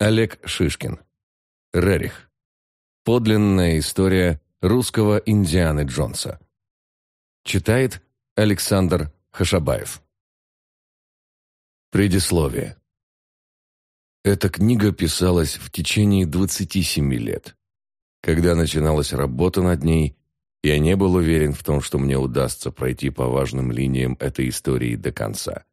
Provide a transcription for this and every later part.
Олег Шишкин. Рерих. Подлинная история русского Индианы Джонса. Читает Александр Хашабаев. Предисловие. Эта книга писалась в течение 27 лет. Когда начиналась работа над ней, я не был уверен в том, что мне удастся пройти по важным линиям этой истории до конца.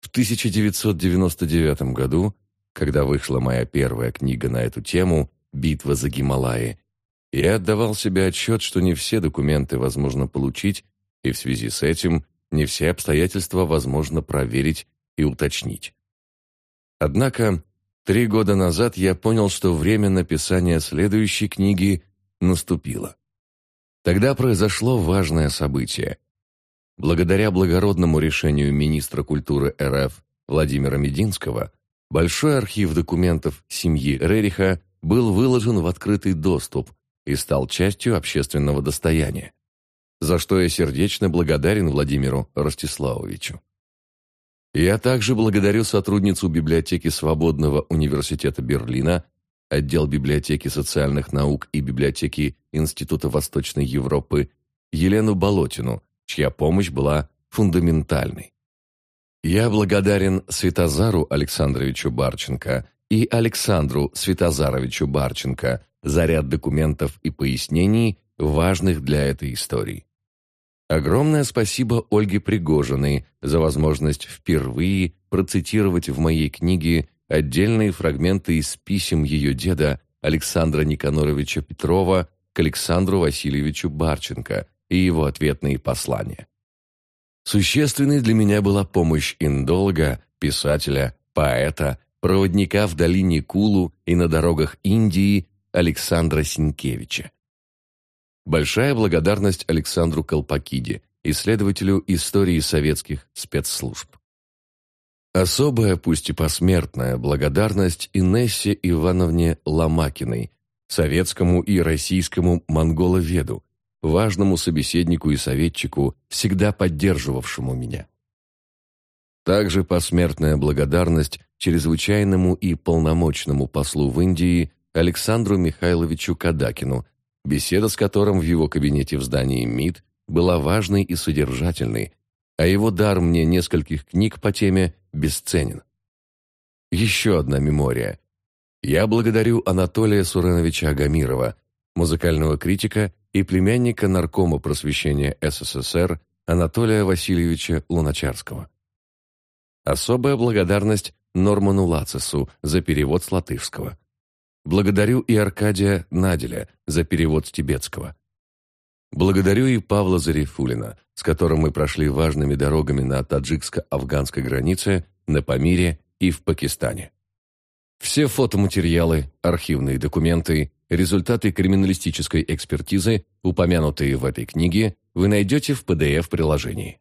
В 1999 году когда вышла моя первая книга на эту тему «Битва за Гималаи», я отдавал себе отчет, что не все документы возможно получить, и в связи с этим не все обстоятельства возможно проверить и уточнить. Однако, три года назад я понял, что время написания следующей книги наступило. Тогда произошло важное событие. Благодаря благородному решению министра культуры РФ Владимира Мединского Большой архив документов семьи Рериха был выложен в открытый доступ и стал частью общественного достояния, за что я сердечно благодарен Владимиру Ростиславовичу. Я также благодарю сотрудницу библиотеки Свободного университета Берлина, отдел библиотеки социальных наук и библиотеки Института Восточной Европы Елену Болотину, чья помощь была фундаментальной. Я благодарен Святозару Александровичу Барченко и Александру Святозаровичу Барченко за ряд документов и пояснений, важных для этой истории. Огромное спасибо Ольге Пригожиной за возможность впервые процитировать в моей книге отдельные фрагменты из писем ее деда Александра Никаноровича Петрова к Александру Васильевичу Барченко и его ответные послания. Существенной для меня была помощь индолога, писателя, поэта, проводника в долине Кулу и на дорогах Индии Александра Синкевича. Большая благодарность Александру Колпакиде, исследователю истории советских спецслужб. Особая, пусть и посмертная, благодарность Инессе Ивановне Ломакиной, советскому и российскому монголоведу, важному собеседнику и советчику, всегда поддерживавшему меня. Также посмертная благодарность чрезвычайному и полномочному послу в Индии Александру Михайловичу Кадакину, беседа с которым в его кабинете в здании МИД была важной и содержательной, а его дар мне нескольких книг по теме бесценен. Еще одна мемория. Я благодарю Анатолия Суреновича Агамирова, музыкального критика и племянника наркома просвещения СССР Анатолия Васильевича Луначарского. Особая благодарность Норману Лацису за перевод с латышского. Благодарю и Аркадия Наделя за перевод с тибетского. Благодарю и Павла Зарифулина, с которым мы прошли важными дорогами на таджикско-афганской границе, на Памире и в Пакистане. Все фотоматериалы, архивные документы, результаты криминалистической экспертизы, упомянутые в этой книге, вы найдете в PDF-приложении.